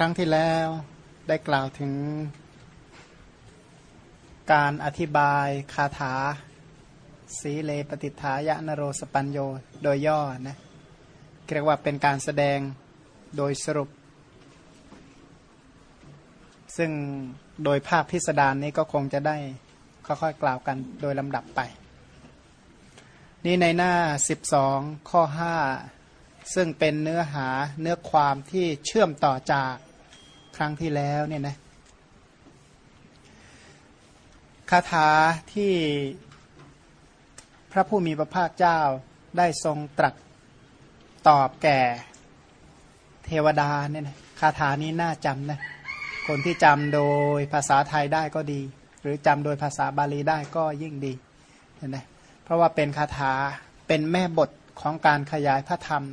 ครั้งที่แล้วได้กล่าวถึงการอธิบายคาถาสีเลปฏิฐายะนโรสปัญโยโดยย่อนะเรียกว่าเป็นการแสดงโดยสรุป ซึ่งโดยภาพพิสดารนี้ก็คงจะได้ค่อยๆกล่าวกันโดยลำดับไป นี่ในหน้า 12 ข้อ 5 ซึ่งเป็นเนื้อหาเนื้อความที่เชื่อมต่อจาก ครั้งที่แล้วเนี่ยนะคาถาที่พระผู้มีพระภาคเจ้าได้ทรงตรัสตอบแก่เทวดาเนี่ยนะคาถานี้น่าจำนะคนที่จำโดยภาษาไทยได้ก็ดี หรือจำโดยภาษาบาลีได้ก็ยิ่งดีเห็นไหมเพราะว่าเป็นคาถาเป็นแม่บทของการขยายพระธรรม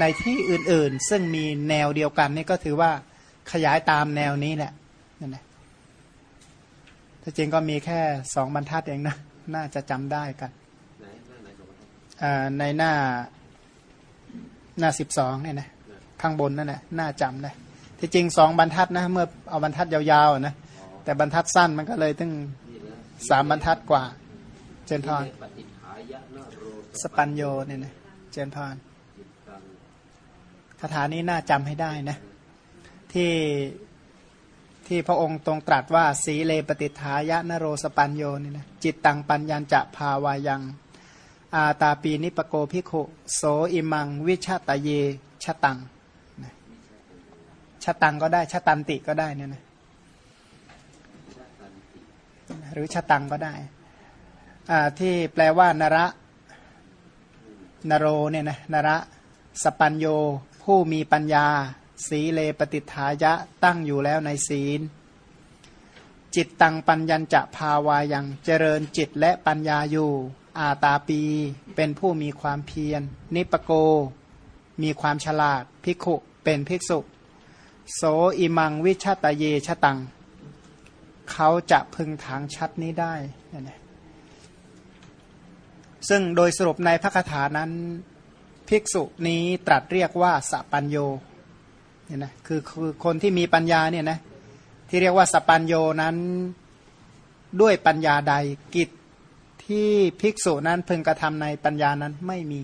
ในที่อื่นๆ ซึ่งมีแนวเดียวกันนี่ก็ถือว่า ขยายตามแนวนี้แหละนั่นแหละถ้าจริงก็มีแค่สองบรรทัดเองนะ น่าจะจำได้กันในหน้าหน้าสิบสองเนี่ยนะข้างบนนั่นแหละน่าจำนะที่จริงสองบรรทัดนะ เมื่อเอาบรรทัดยาวๆนะแต่บรรทัดสั้นมันก็เลยตั้งสามบรรทัดกว่า เจนพรสปัญโยเนี่ยนะเจนพรคาถานี้น่าจำให้ได้นะ ที่ที่พระองค์ตรงตรัสว่า สีเลปฏิทายะนโรสปัญโยนี่นะจิตตังปัญญาจะภาวายัง อาตาปีนิปโกพิโคโสอิมัง วิชาตเยชตังชตังก็ได้ชตันติก็ได้เนี่ยนะหรือชตังก็ได้ที่แปลว่านระนโรเนี่ยนะนระสปัญโยผู้มีปัญญา สีเลปฏิทายะตั้งอยู่แล้วในศีล จิตตังปัญญจะภาวายังเจริญจิตและปัญญาอยู่ อาตาปีเป็นผู้มีความเพียร นิปโก มีความฉลาดภิกขุเป็นภิกษุ โสอิมังวิชาตเยชะตัง เขาจะพึงถางชัดนี้ได้นะซึ่งโดยสรุปในพระคาถานั้น ภิกษุนี้ตรัสเรียกว่าสัปัญโย เนี่ยนะคือคือคนที่มีปัญญาเนี่ยนะที่เรียกว่าสปัญโยนั้นด้วยปัญญาใดกิจที่ภิกษุนั้นพึงกระทำในปัญญานั้นไม่มี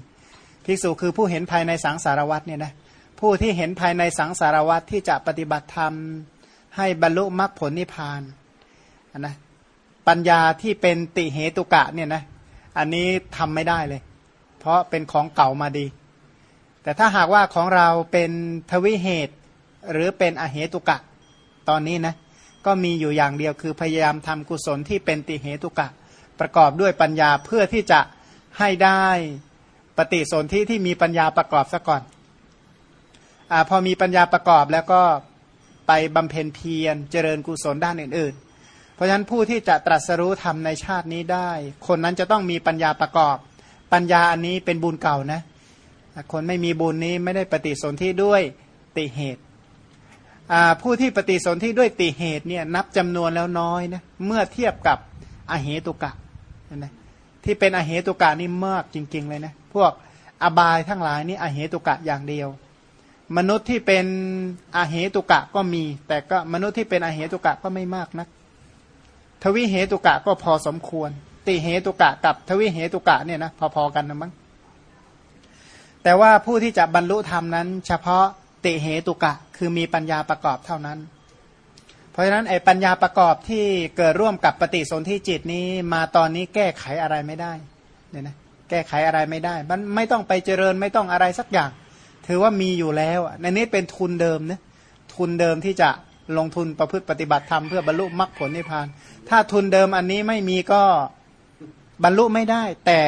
ภิกษุคือผู้เห็นภายในสังสารวัตเนี่ยนะผู้ที่เห็นภายในสังสารวัตที่จะปฏิบัติธรรม ให้บรรลุมรรคผลนิพพานนะปัญญาที่เป็นติเหตุกะเนี่ยนะอันนี้ทำไม่ได้เลย เพราะเป็นของเก่ามาดี แต่ถ้าหากว่าของเราเป็นทวิเหตุหรือเป็นอเหตุกะ ตอนนี้นะก็มีอยู่อย่างเดียวคือพยายามทำกุศลที่เป็นติเหตุกะ ประกอบด้วยปัญญาเพื่อที่จะให้ได้ปฏิสนธิที่มีปัญญาประกอบซะก่อนอพอมีปัญญาประกอบแล้วก็ไปบำเพ็ญเพียรเจริญกุศลด้านอื่น ๆ เพราะฉะนั้นผู้ที่จะตรัสรู้ธรรมในชาตินี้ได้ คนนั้นจะต้องมีปัญญาประกอบ ปัญญาอันนี้เป็นบุญเก่านะ คนไม่มีบุญนี้ไม่ได้ปฏิสนธิด้วยติเหตุผู้ที่ปฏิสนธิด้วยติเหตุเนี่ยนับจำนวนแล้วน้อยนะเมื่อเทียบกับอเหตุกะนะที่เป็นอเหตุกะนี่มากจริง ๆ เลยนะพวกอบายทั้งหลายนี่อเหตุกะอย่างเดียว มนุษย์ที่เป็นอเหตุกะก็มี แต่ก็มนุษย์ที่เป็นอเหตุกะก็ไม่มากนะทวิเหตุกะก็พอสมควร ติเหตุกะกับทวิเหตุกะเนี่ยนะพอๆกันนะมั้ง แต่ว่าผู้ที่จะบรรลุธรรมนั้น เฉพาะติเหตุกะ คือมีปัญญาประกอบเท่านั้น เพราะฉะนั้นไอ้ปัญญาประกอบที่เกิดร่วมกับปฏิสนธิจิตนี้มาตอนนี้แก้ไขอะไรไม่ได้เนี่ยนะแก้ไขอะไรไม่ได้ มันไม่ต้องไปเจริญไม่ต้องอะไรสักอย่าง ถือว่ามีอยู่แล้วในนี้เป็นทุนเดิมนะทุนเดิมที่จะลงทุนประพฤติปฏิบัติธรรมเพื่อบรรลุมรรคผลนิพพาน ถ้าทุนเดิมอันนี้ไม่มีก็บรรลุไม่ได้ แต่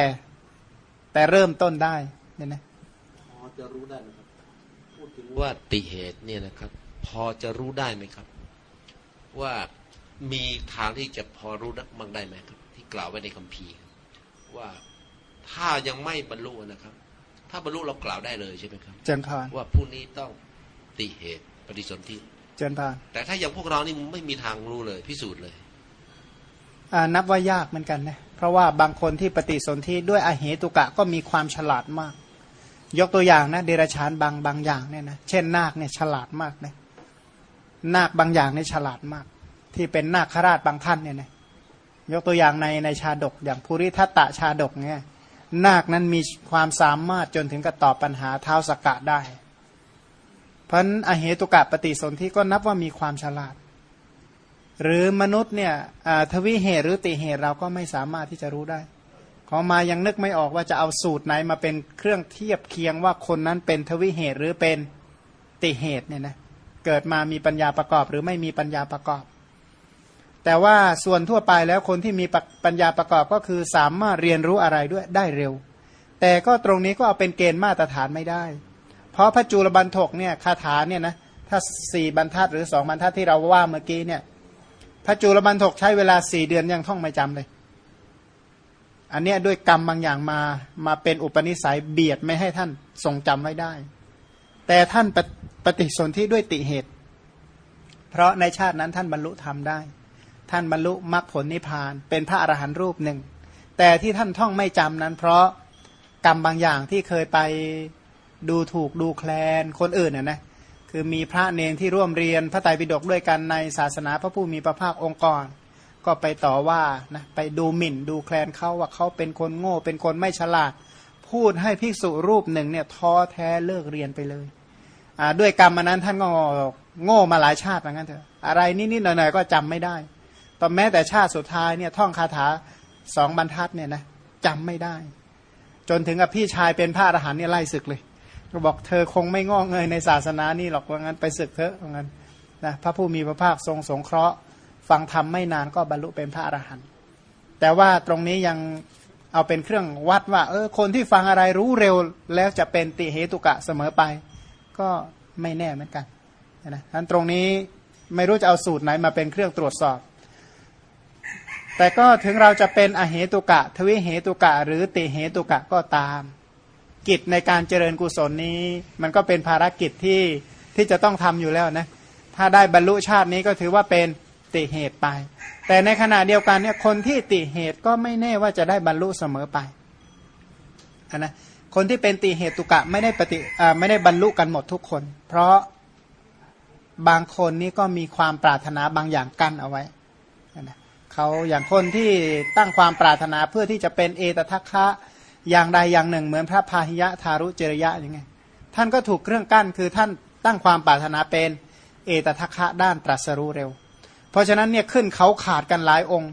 แต่เริ่มต้นได้เนี่ยนะ จะรู้ได้ว่าติเหตุเนี่ยนะครับ พอจะรู้ได้ไหมครับ ว่ามีทางที่จะพอรู้นักมั่งได้ไหมครับ ที่กล่าวไว้ในคัมภีร์ว่าถ้ายังไม่บรรลุนะครับ ถ้าบรรลุเรากล่าวได้เลยใช่ไหมครับเจนพานว่าผู้นี้ต้องติเหตุปฏิสนธิเจนพานแต่ถ้าอย่างพวกเรานี่ไม่มีทางรู้เลยพิสูจน์เลยนับว่ายากเหมือนกันนะเพราะว่าบางคนที่ปฏิสนธิด้วยอเหตุกะก็มีความฉลาดมาก ยกตัวอย่างนะเดรัจฉานบางบางอย่างเนี่ยนะเช่นนาคเนี่ยฉลาดมากนะนาคบางอย่างในฉลาดมาก ที่เป็นนาคราชบางท่านเนี่ยนะยกตัวอย่างในในชาดกอย่างภูริทัตตะชาดกเนี่ยนาคนั้นมีความสามารถจนถึงกับตอบปัญหาเท้าสกกะได้ เพราะอเหตุกะปฏิสนธิก็นับว่ามีความฉลาด หรือมนุษย์เนี่ยทวิเหตุหรือติเหตุเราก็ไม่สามารถที่จะรู้ได้ ขอมายังนึกไม่ออกว่าจะเอาสูตรไหนมาเป็นเครื่องเทียบเคียงว่าคนนั้นเป็นทวิเหตุหรือเป็นติเหตุเนี่ยนะเกิดมามีปัญญาประกอบหรือไม่มีปัญญาประกอบ แต่ว่าส่วนทั่วไปแล้วคนที่มีปัญญาประกอบก็คือสามารถเรียนรู้อะไรด้วยได้เร็ว แต่ก็ตรงนี้ก็เอาเป็นเกณฑ์มาตรฐานไม่ได้ เพราะพระจุลบันทกเนี่ยคาถาเนี่ยนะถ้าสี่บรรทัดหรือสองบรรทัดที่เราว่าเมื่อกี้เนี่ยพระจุลบันทกใช้เวลาสี่เดือนยังท่องไม่จำเลย อันเนี้ยด้วยกรรมบางอย่างมามาเป็นอุปนิสัยเบียดไม่ให้ท่านทรงจำไว้ได้ แต่ท่านปฏิสนธิด้วยติเหตุ เพราะในชาตินั้นท่านบรรลุธรรมได้ ท่านบรรลุมรรคผลนิพพาน เป็นพระอรหันต์รูปหนึ่ง แต่ที่ท่านท่องไม่จำนั้น เพราะกรรมบางอย่างที่เคยไปดูถูกดูแคลนคนอื่นน่ยนะคือมีพระเนนที่ร่วมเรียนพระไตรปิฎกด้วยกันในศาสนาพระผู้มีพระภาคองค์กร ก็ไปต่อว่านะไปดูหมิ่นดูแคลนเขาว่าเขาเป็นคนโง่ เป็นคนไม่ฉลาด พูดให้ภิกษุรูปหนึ่งเนี่ยท้อแท้เลิกเรียนไปเลยด้วยกรรมมันนั้นท่านก็โง่มาหลายชาติเหมือนกันเถอะอะไรนิดๆหน่อยๆก็จำไม่ได้ตอนแม้แต่ชาติสุดท้ายเนี่ยท่องคาถาสองบรรทัดเนี่ยนะจำไม่ได้ จนถึงกับพี่ชายเป็นพระอรหันต์เนี่ยไล่ศึกเลย ก็บอกเธอคงไม่งอเงยในศาสนานี่หรอกว่างั้นไปศึกเถอะว่างั้นนะพระผู้มีพระภาคทรงสงเคราะห์ ฟังธรรมไม่นานก็บรรลุเป็นพระอรหันต์แต่ว่าตรงนี้ยังเอาเป็นเครื่องวัดว่าเออคนที่ฟังอะไรรู้เร็วแล้วจะเป็นติเหตุกะเสมอไป ก็ไม่แน่เหมือนกันนะท่านตรงนี้ไม่รู้จะเอาสูตรไหนมาเป็นเครื่องตรวจสอบ แต่ก็ถึงเราจะเป็นอเหตุกะ ทวิเหตุกะ หรือติเหตุกะก็ตาม กิจในการเจริญกุศลนี้ มันก็เป็นภารกิจที่ที่จะต้องทำอยู่แล้วนะถ้าได้บรรลุชาตินี้ก็ถือว่าเป็น ติเหตุไป แต่ในขณะเดียวกันเนี่ยคนที่ติเหตุก็ไม่แน่ว่าจะได้บรรลุเสมอไปนะคนที่เป็นติเหตุุกะไม่ได้ปฏิไม่ได้บรรลุกันหมดทุกคน เพราะบางคนนี่ก็มีความปรารถนาบางอย่างกั้นเอาไว้นะเขาอย่างคนที่ตั้งความปรารถนาเพื่อที่จะเป็นเอตทัคคะอย่างใดอย่างหนึ่ง เหมือนพระพาหิยะทารุเจริยะอย่างไงท่านก็ถูกเครื่องกั้นคือท่านตั้งความปรารถนาเป็นเอตทัคคะด้านตรัสรู้เร็ว เพราะฉะนั้นเนี่ยขึ้นเขาขาดกันหลายองค์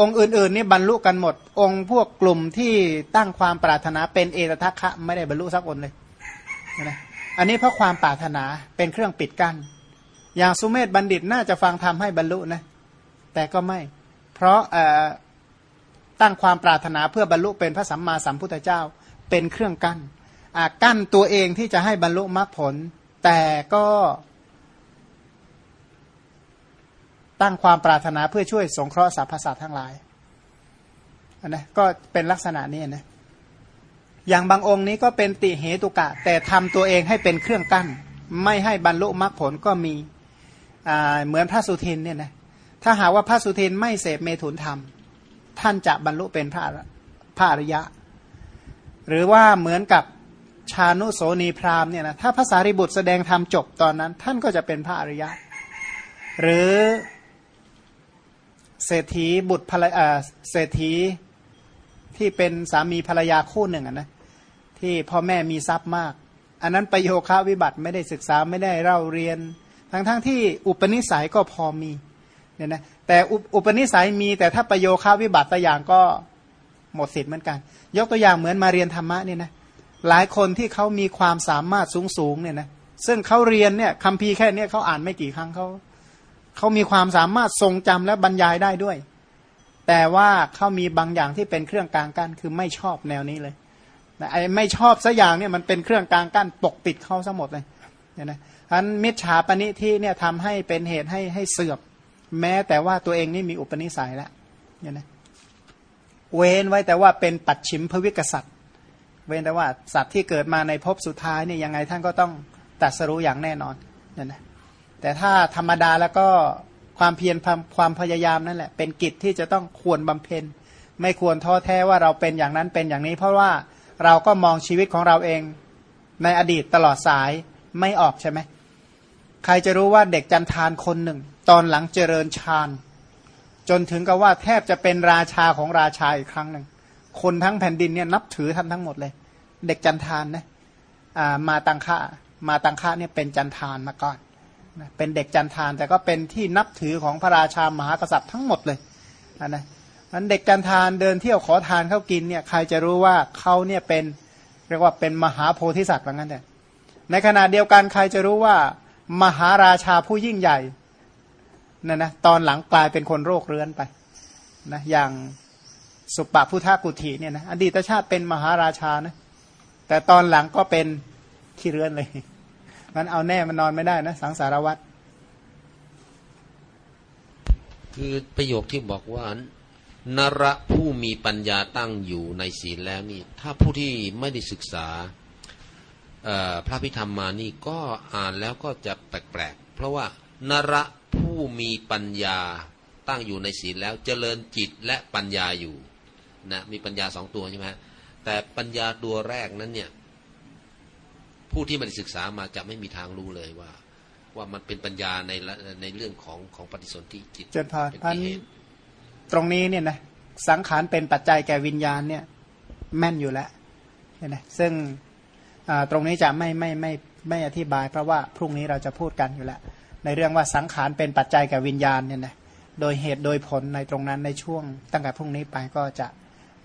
องค์อื่นๆนี่บรรลุกันหมด องค์พวกกลุ่มที่ตั้งความปรารถนาเป็นเอตทัคคะไม่ได้บรรลุสักองคนเลยนะอันนี้เพราะความปรารถนาเป็นเครื่องปิดกัน้นอย่างสุเมธบัณฑิตน่าจะฟังทำให้บรรลุนะแต่ก็ไม่ เพราะตั้งความปรารถนาเพื่อบรรลุเป็นพระสัมมาสัมพุทธเจ้าเป็นเครื่องกัน้นกั้นตัวเองที่จะให้บรรลุมรรคผล แต่ก็ ตั้งความปรารถนาเพื่อช่วยสงเคราะห์สรรพสัตว์ทั้งหลายนนะก็เป็นลักษณะนี้นะอย่างบางองค์นี้ก็เป็นติเหตุกะ แต่ทำตัวเองให้เป็นเครื่องกั้น ไม่ให้บรรลุมรรคผลก็มีเหมือนพระสุทินเนี่ยนะถ้าหาว่าพระสุทินไม่เสพเมถุนธรรม ท่านจะบรรลุเป็นพระพระอริยะ หรือว่าเหมือนกับชานุโสนีพราหมณ์เนี่ยนะถ้าภาษาริบุตรแสดงธรรมจบตอนนั้น ท่านก็จะเป็นพระอริยะ หรือ เศรษฐีบุตรภรรยาเศรษฐีที่เป็นสามีภรรยาคู่หนึ่งนะที่พ่อแม่มีทรัพย์มาก อันนั้นประโยคาวิบัติไม่ได้ศึกษาไม่ได้เล่าเรียน ทั้งๆทที่อุปนิสัยก็พอมีเนี่ยนะแต่อุปนิสัยมีแต่ถ้าประโยคาวิบัติตัวอย่างก็หมดสิทธิ์เหมือนกัน ยกตัวอย่างเหมือนมาเรียนธรรมะเนี่ยนะหลายคนที่เขามีความสามารถสูงๆเนี่ยนะซึ่งเขาเรียนเนี่ยคำพีแค่เนี้เขาอ่านไม่กี่ครั้งเขา เขามีความสามารถทรงจำและบรรยายได้ด้วย แต่ว่าเขามีบางอย่างที่เป็นเครื่องกลางกั้นคือไม่ชอบแนวนี้เลยไอ้ไม่ชอบสัอย่างเนี่ยมันเป็นเครื่องกลางกั้นปกปิดเขาซะหมดเลยเนี่ยนะอันมิจฉาปณิที่เนี่ยทำให้เป็นเหตุให้ให้เสื่อมแม้แต่ว่าตัวเองนี่มีอุปนิสัยแล้วเนี่ยนะเว้นไว้แต่ว่าเป็นปัดชิมพวิกษัตริย์ เว้นแต่ว่าสัตว์ที่เกิดมาในภพสุดท้ายเนี่ยยังไงท่านก็ต้องตัดสรู้อย่างแน่นอนเนี่ยนะ แต่ถ้าธรรมดาแล้วก็ความเพียรความพยายามนั่นแหละ เป็นกิจที่จะต้องควรบำเพ็ญ ไม่ควรท้อแท้ว่าเราเป็นอย่างนั้นเป็นอย่างนี้ เพราะว่าเราก็มองชีวิตของเราเองในอดีตตลอดสายไม่ออกใช่ไหมใครจะรู้ว่าเด็กจันทานคนหนึ่ง ตอนหลังเจริญฌานจนถึงกับว่าแทบจะเป็นราชาของราชาอีกครั้งหนึ่ง คนทั้งแผ่นดินเนี่ยนับถือท่านทั้งหมดเลย เด็กจันทานนะมาตังค่ามาตังค่าเนี่ยเป็นจันทานมาก่อน เป็นเด็กจันทานแต่ก็เป็นที่นับถือของพระราชามหากษัตริย์ทั้งหมดเลยนะนั้นเด็กจันทานเดินเที่ยวขอทานเขากินเนี่ยใครจะรู้ว่าเขาเนี่ยเป็นเรียกว่าเป็นมหาโพธิสัตว์เหมือนกันแต่ในขณะเดียวกันใครจะรู้ว่ามหาราชาผู้ยิ่งใหญ่นั่นนะตอนหลังกลายเป็นคนโรคเรื้อนไปนะอย่างสุปปพุทธกุฏิเนี่ยนะอดีตชาติเป็นมหาราชานะแต่ตอนหลังก็เป็นขี้เรื้อนเลย มันเอาแน่มันนอนไม่ได้นะ สังสารวัตรคือประโยคที่บอกว่านระผู้มีปัญญาตั้งอยู่ในศีลแล้วนี่ ถ้าผู้ที่ไม่ได้ศึกษาพระพิธรรมมานี่ก็อ่านแล้วก็จะแปลกๆ เพราะว่านระผู้มีปัญญาตั้งอยู่ในศีลแล้วเจริญจิตและปัญญาอยู่นะมีปัญญาสองตัวใช่ไหมแต่ปัญญาตัวแรกนั้นเนี่ย ผู้ที่มันศึกษามาจะไม่มีทางรู้เลยว่า ว่ามันเป็นปัญญาในในเรื่องของของปฏิสนธิจิตเจนพอท่านตรงนี้เนี่ยนะสังขารเป็นปัจจัยแก่วิญญาณเนี่ยแม่นอยู่แล้วเนี่ยนะซึ่งตรงนี้จะไม่ไม่ไม่ไม่อธิบาย เพราะว่าพรุ่งนี้เราจะพูดกันอยู่แล้วในเรื่องว่าสังขารเป็นปัจจัยแก่วิญญาณเนี่ยนะโดยเหตุโดยผลในตรงนั้นในช่วง ตั้งแต่พรุ่งนี้ไปก็จะ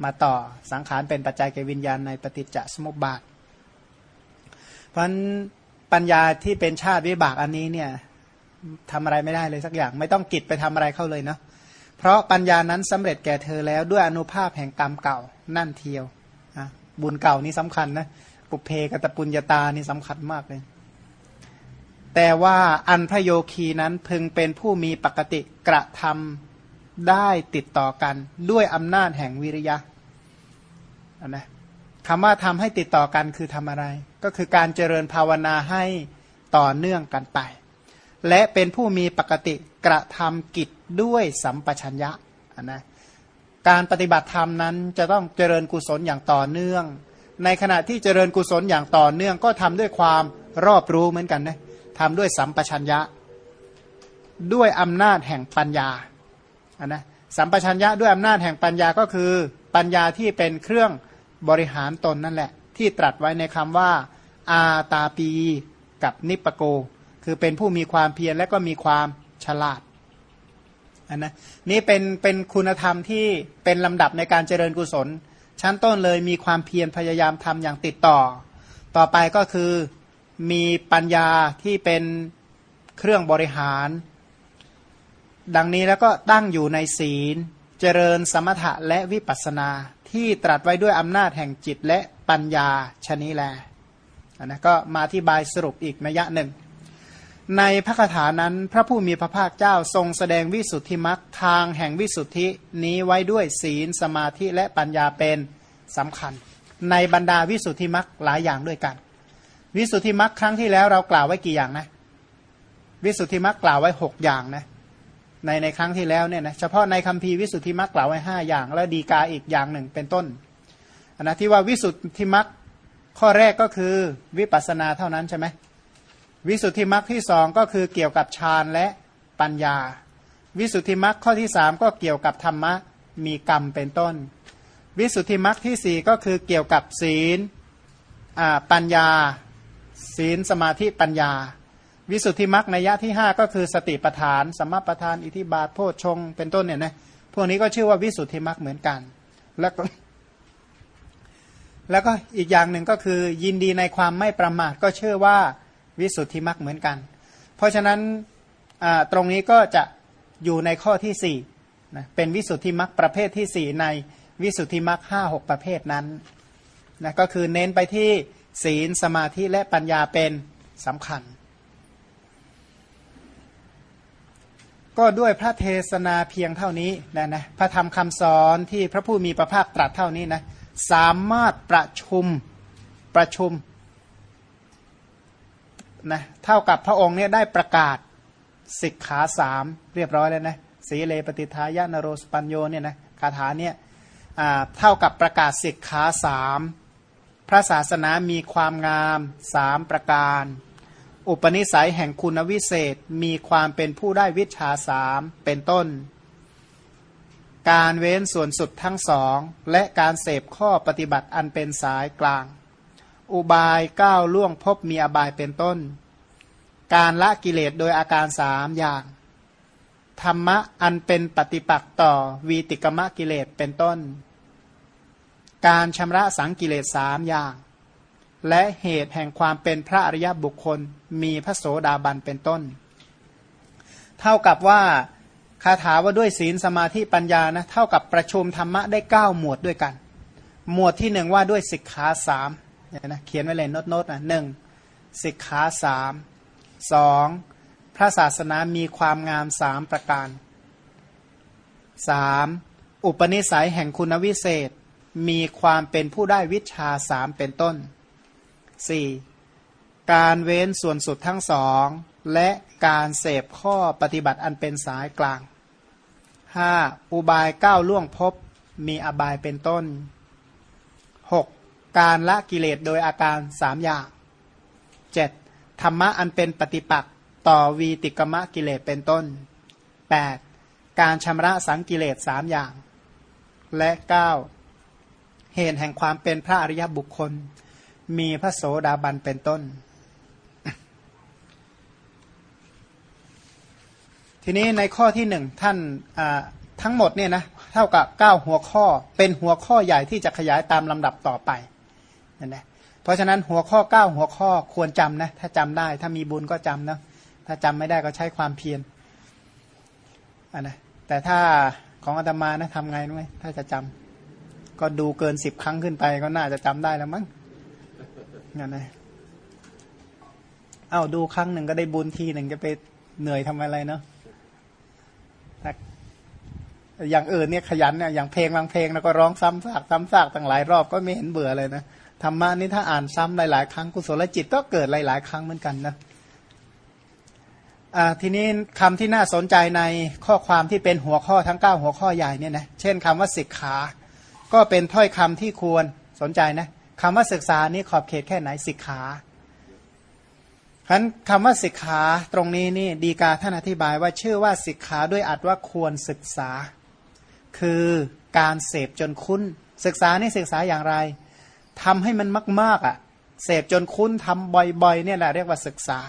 มาต่อสังขารเป็นปัจจัยแก่วิญญาณในปฏิจจสมุปบาท เพราะปัญญาที่เป็นชาติวิบากอันนี้เนี่ยทำอะไรไม่ได้เลยสักอย่าง ไม่ต้องกิจไปทำอะไรเข้าเลยเนาะเพราะปัญญานั้นสำเร็จแก่เธอแล้วด้วยอนุภาพแห่งกรรมเก่านั่นเทียวบุญเก่านี่สำคัญนะปุเพกตปุญญาตานี่สำคัญมากเลย แต่ว่าอันพระโยคีนั้นพึงเป็นผู้มีปกติกระทำได้ติดต่อกัน ด้วยอำนาจแห่งวิริยะนะ คำว่าทำให้ติดต่อกันคือทำอะไร ก็คือการเจริญภาวนาให้ต่อเนื่องกันไป และเป็นผู้มีปกติกระทำกิจด้วยสัมปชัญญะนะการปฏิบัติธรรมนั้นจะต้องเจริญกุศลอย่างต่อเนื่อง ในขณะที่เจริญกุศลอย่างต่อเนื่อง ก็ทำด้วยความรอบรู้เหมือนกันนะทำด้วยสัมปชัญญะ ด้วยอำนาจแห่งปัญญาอันนะสัมปชัญญะด้วยอำนาจแห่งปัญญาก็คือปัญญาที่เป็นเครื่อง บริหารตนนั่นแหละ ที่ตรัสไว้ในคำว่า อาตาปีกับนิปโก คือเป็นผู้มีความเพียรและก็มีความฉลาดอันนะนี่เป็นเป็นคุณธรรมที่เป็นลำดับในการเจริญกุศล ชั้นต้นเลยมีความเพียรพยายามทำอย่างติดต่อ ต่อไปก็คือมีปัญญาที่เป็นเครื่องบริหาร ดังนี้แล้วก็ตั้งอยู่ในศีล เจริญสมถะและวิปัสนาที่ตรัสไว้ด้วยอำนาจแห่งจิตและปัญญาชนิแลนะก็มาที่บายสรุปอีกนัยยะหนึ่ง ในพระคาถานั้นพระผู้มีพระภาคเจ้าทรงแสดงวิสุทธิมรรคทางแห่งวิสุทธินี้ไว้ด้วยศีลสมาธิและปัญญาเป็นสำคัญ ในบรรดาวิสุทธิมรรคหลายอย่างด้วยกัน วิสุทธิมรรคครั้งที่แล้วเรากล่าวไว้กี่อย่างนะ วิสุทธิมรรคกล่าวไว้หกอย่างนะ ในในครั้งที่แล้วเนี่ยนะเฉพาะในคัมภีร์วิสุทธิมรรคกล่าวไว้ห้าอย่าง แล้วดีกาอีกอย่างหนึ่งเป็นต้นนนะที่ว่าวิสุทธิมรรคข้อแรกก็คือวิปัสนาเท่านั้นใช่ไหมวิสุทธิมรรคที่สองก็คือเกี่ยวกับฌานและปัญญา วิสุทธิมรรคข้อที่สามก็เกี่ยวกับธรรมะมีกรรมเป็นต้น วิสุทธิมรรคที่สี่ก็คือเกี่ยวกับศีลปัญญา ศีลสมาธิปัญญา วิสุทธิมรรคในยะที่ 5 ก็คือสติปทานสัมมาปทาน อิทิบาทโพชฌงเป็นต้นเนี่ยนะพวกนี้ก็ชื่อว่าวิสุทธิมรรคเหมือนกัน แล้วก็แล้วก็อีกอย่างหนึ่งก็คือ ยินดีในความไม่ประมาทก็เชื่อว่าวิสุทธิมรรคเหมือนกัน เพราะฉะนั้นตรงนี้ก็จะอยู่ในข้อที่4นะเป็นวิสุทธิมรรคประเภทที่ 4 ในวิสุทธิมรรคห้าหประเภทนั้นนะก็คือเน้นไปที่ศีลสมาธิและปัญญาเป็นสำคัญ ก็ด้วยพระเทศนาเพียงเท่านี้นะนะพระธรรมคำสอนที่พระผู้มีพระภาคตรัสเท่านี้นะสามารถประชุมประชุมนะเท่ากับพระองค์เนี่ยได้ประกาศสิกขาสามเรียบร้อยแล้วนะสีเลปฏิทายานโรสปัญโยเนี่ยนะคาถาเนี่ยเท่ากับประกาศสิกขาสามพระศาสนามีความงามสามประการ อุปนิสัยแห่งคุณวิเศษมีความเป็นผู้ได้วิชาสามเป็นต้น การเว้นส่วนสุดทั้งสอง และการเสพข้อปฏิบัติอันเป็นสายกลาง อุบายก้าวล่วงพบมีอบายเป็นต้น การละกิเลสโดยอาการสามอย่าง ธรรมะอันเป็นปฏิปักษ์ต่อวีติกมะกิเลสเป็นต้น การชำระสังกิเลสสามอย่าง และเหตุแห่งความเป็นพระอริยบุคคลมีพระโสดาบันเป็นต้น เท่ากับว่าคาถาว่าด้วยศีลสมาธิปัญญานะเท่ากับประชุมธรรมะได้เก้าหมวดด้วยกัน หมวดที่หนึ่งว่าด้วยสิกขาสามเนี่ยนะเขียนไว้เลยโน้ตๆนะหนึ่งสิกขาสามสองพระศาสนามีความงามสามประการสามอุปนิสัยแห่งคุณวิเศษ มีความเป็นผู้ได้วิชาสามเป็นต้น 4. การเว้นส่วนสุดทั้งสอง และการเสพข้อปฏิบัติอันเป็นสายกลาง 5. อุบายก้าวล่วงพบมีอบายเป็นต้น 6. การละกิเลสโดยอาการสามอย่าง 7. ธรรมะอันเป็นปฏิปักษ์ต่อวีติกมะกิเลสเป็นต้น 8. การชำระสังกิเลสสามอย่าง และ 9. เหตุแห่งความเป็นพระอริยบุคคล มีพระโสดาบันเป็นต้น ทีนี้ในข้อที่หนึ่งท่านทั้งหมดเนี่ยนะเท่ากับเก้าหัวข้อเป็นหัวข้อใหญ่ที่จะขยายตามลำดับต่อไปนั่นแหละเพราะฉะนั้นหัวข้อเก้าหัวข้อควรจำนะถ้าจำได้ ถ้ามีบุญก็จำนะถ้าจำไม่ได้ก็ใช้ความเพียรอันนะแต่ถ้าของอาตมานะทำไงรู้ไหมถ้าจะจำก็ดูเกินสิบครั้งขึ้นไปก็น่าจะจำได้แล้วมั้ง นั่นนะเอาดูครั้งหนึ่งก็ได้บุญทีหนึ่งจะไปเหนื่อยทำอะไรเนาะอย่างอื่นเนี่ยขยันเนี่ยอย่างเพลงบางเพลงแล้วก็ร้องซ้ำซากซ้ำซากตั้งหลายรอบก็ไม่เห็นเบื่อเลยนะธรรมะนี่ถ้าอ่านซ้ำหลายๆ ครั้งกุศลจิตก็เกิดหลาย ๆ ครั้งเหมือนกันนะทีนี้คำที่น่าสนใจในข้อความที่เป็นหัวข้อทั้ง 9 หัวข้อใหญ่เนี่ยนะเช่นคำว่าสิกขา ก็เป็นถ้อยคำที่ควรสนใจนะ คำว่าศึกษานี้ขอบเขตแค่ไหนสิกขาฉะนั้นคำว่าสิกขาตรงนี้นี่ดีกาท่านอธิบายว่าชื่อว่าสิกขาด้วยอัดว่าควรศึกษา คือการเสพจนคุ้น ศึกษานี่ศึกษาอย่างไรทำให้มันมากๆอะเสพจนคุ้นทำบ่อยๆเนี่ยแหละเรียกว่าศึกษา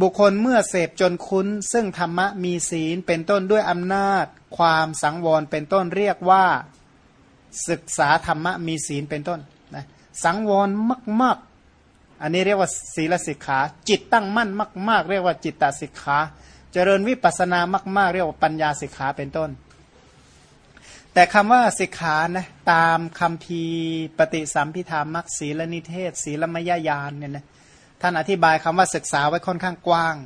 บุคคลเมื่อเสพจนคุ้น ซึ่งธรรมะมีศีลเป็นต้นด้วยอำนาจ ความสังวรเป็นต้นเรียกว่า ศึกษาธรรมะมีศีลเป็นต้น สังวรมาก ๆ อันนี้เรียกว่าศีลสิกขา จิตตั้งมั่นมาก ๆ เรียกว่าจิตตสิกขา เจริญวิปัสนามาก ๆ เรียกว่าปัญญาสิกขาเป็นต้น แต่คำว่าสิกขานะตามคำพีปฏิสัมพิธามักศีลนิเทศ ศีลมยญาณเนี่ยนะท่านอธิบายคำว่าศึกษาไว้ค่อนข้างกว้าง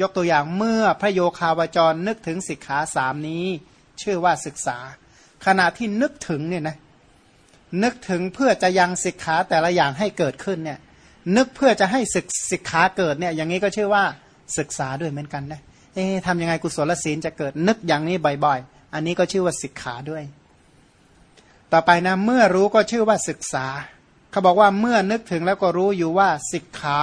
ยกตัวอย่างเมื่อพระโยคาวจรนึกถึงสิกขาสามนี้ ชื่อว่าศึกษา ขณะที่นึกถึงเนี่ยนะ นึกถึงเพื่อจะยังสิกขาแต่ละอย่างให้เกิดขึ้นเนี่ยนึกเพื่อจะให้ศึกสิกขาเกิดเนี่ยอย่างนี้ก็ชื่อว่าศึกษาด้วยเหมือนกันนะเอ๊ะทำยังไงกุศลศีลจะเกิดนึกอย่างนี้บ่อยๆ อันนี้ก็ชื่อว่าสิกขาด้วย ต่อไปนะเมื่อรู้ก็ชื่อว่าศึกษา เขาบอกว่าเมื่อนึกถึงแล้วก็รู้อยู่ว่าสิกขา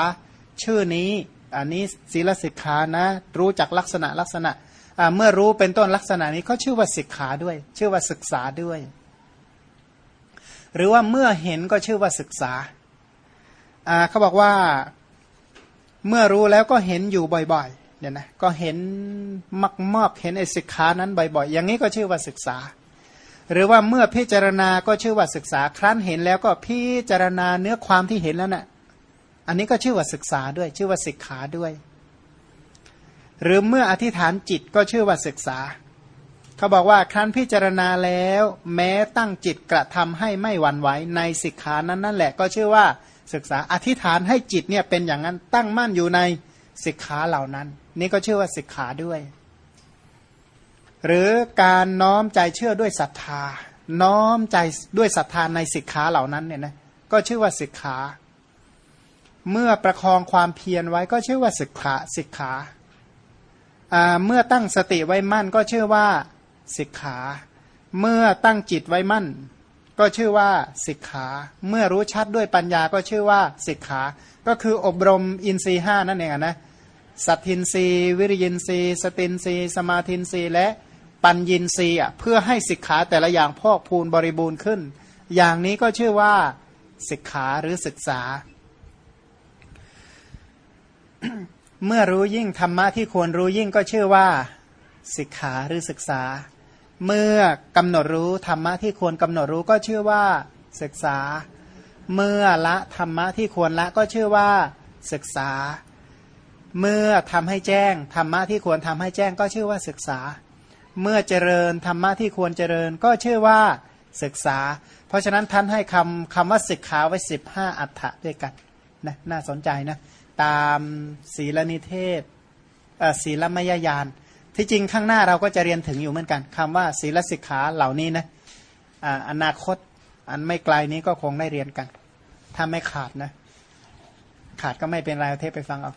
ชื่อนี้ อันนี้ศีลสิกขานะ รู้จักลักษณะลักษณะเมื่อรู้เป็นต้นลักษณะนี้ก็ชื่อว่าสิกขาด้วย ชื่อว่าศึกษาด้วย หรือว่าเมื่อเห็นก็ชื่อว่าศึกษาเขาบอกว่าเมื่อรู้แล้วก็เห็นอยู่บ่อยๆเนี่ยนะก็เห็นมากๆเห็นไอ้ศึกขานั้นบ่อยๆ อย่างนี้ก็ชื่อว่าศึกษา หรือว่าเมื่อพิจารณาก็ชื่อว่าศึกษา ครั้นเห็นแล้วก็พิจารณาเนื้อความที่เห็นแล้วนะ่ะอันนี้ก็ชื่อว่าศึกษาด้วย ชื่อว่าศึกขาด้วย หรือเมื่ออธิษฐานจิตก็ชื่อว่าศึกษา เขาบอกว่าครั้นพิจารณาแล้ว แม้ตั้งจิตกระทำให้ไม่หวั่นไหวในสิกขานั้นนั่นแหละก็ชื่อว่าศึกษาอธิษฐานให้จิตเนี่ยเป็นอย่างนั้นตั้งมั่นอยู่ในสิกขาเหล่านั้น นี่ก็ชื่อว่าสิกขาด้วย หรือการน้อมใจเชื่อด้วยศรัทธา น้อมใจด้วยศรัทธาในสิกขาเหล่านั้นเนี่ยนะก็ชื่อว่าสิกขา เมื่อประคองความเพียรไว้ก็ชื่อว่าสิกขาสิกขาเมื่อตั้งสติไว้มั่นก็ชื่อว่า สิกขา เมื่อตั้งจิตไว้มั่น ก็ชื่อว่าสิกขา เมื่อรู้ชัดด้วยปัญญาก็ชื่อว่าสิกขา ก็คืออบรมอินทรีห้านั่นเองอะนะสัตทินรีวิริยินรีสตินรีสมาธินรีและปัญญินรีอะเพื่อให้สิกขาแต่ละอย่างพอกพูนบริบูรณ์ขึ้น อย่างนี้ก็ชื่อว่าสิกขาหรือศึกษา เมื่อรู้ยิ่งธรรมะที่ควรรู้ยิ่งก็ชื่อว่า สิกขาหรือศึกษา เมื่อกำหนดรู้ธรรมะที่ควรกำหนดรู้ก็ชื่อว่าศึกษา เมื่อละธรรมะที่ควรละก็ชื่อว่าศึกษา เมื่อทำให้แจ้งธรรมะที่ควรทำให้แจ้งก็ชื่อว่าศึกษา เมื่อเจริญธรรมะที่ควรเจริญก็ชื่อว่าศึกษา เพราะฉะนั้นท่านให้คำคำว่าศึกขาไว้สิบห้าอัฏฐะด้วยกันนะน่าสนใจนะตามศีลนิเทศศีลมยญาณ ที่จริงข้างหน้าเราก็จะเรียนถึงอยู่เหมือนกันคำว่าศีลสิกขาเหล่านี้นะอนาคตอันไม่ไกลนี้ก็คงได้เรียนกัน ถ้าไม่ขาดนะ ขาดก็ไม่เป็นไรเอาเทปไปฟังเอา